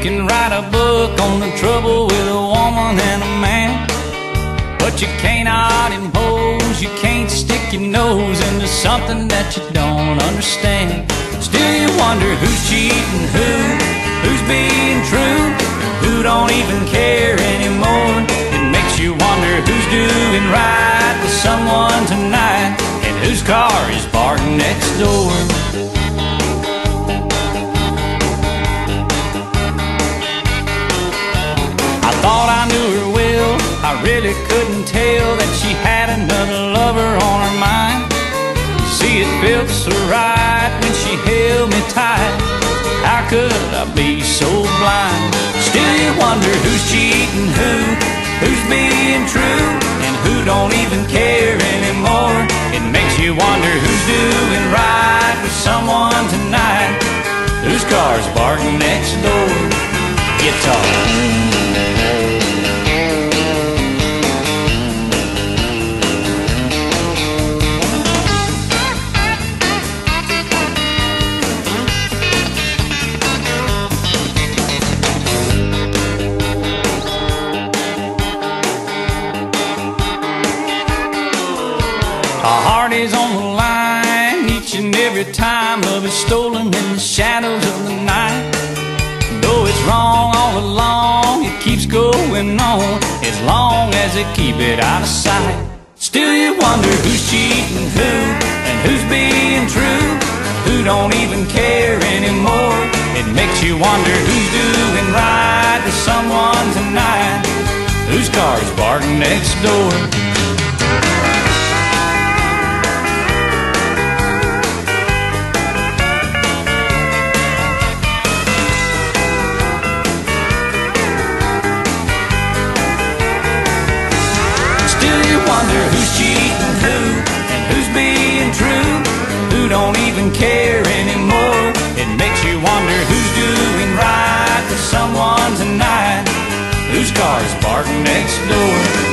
can write a book on the trouble with a woman and a man. But you cannot impose, you can't stick your nose into something that you don't understand. Still, you wonder who's cheating who, who's being true, who don't even care anymore. It makes you wonder who's doing right with someone tonight, and whose car is parked next door. Really couldn't tell that she had another lover on her mind. See, it felt so right when she held me tight. How could I be so blind? Still, you wonder who's cheating who, who's being true, and who don't even care anymore. It makes you wonder who's doing right with someone tonight, whose car's parked next door. Guitar. Heart is on the line each and every time love is stolen in the shadows of the night. Though it's wrong all along, it keeps going on as long as they keep it out of sight. Still, you wonder who's cheating who and who's being true, who don't even care anymore. It makes you wonder who's doing right with someone tonight, whose car's parked next door. Parked next door.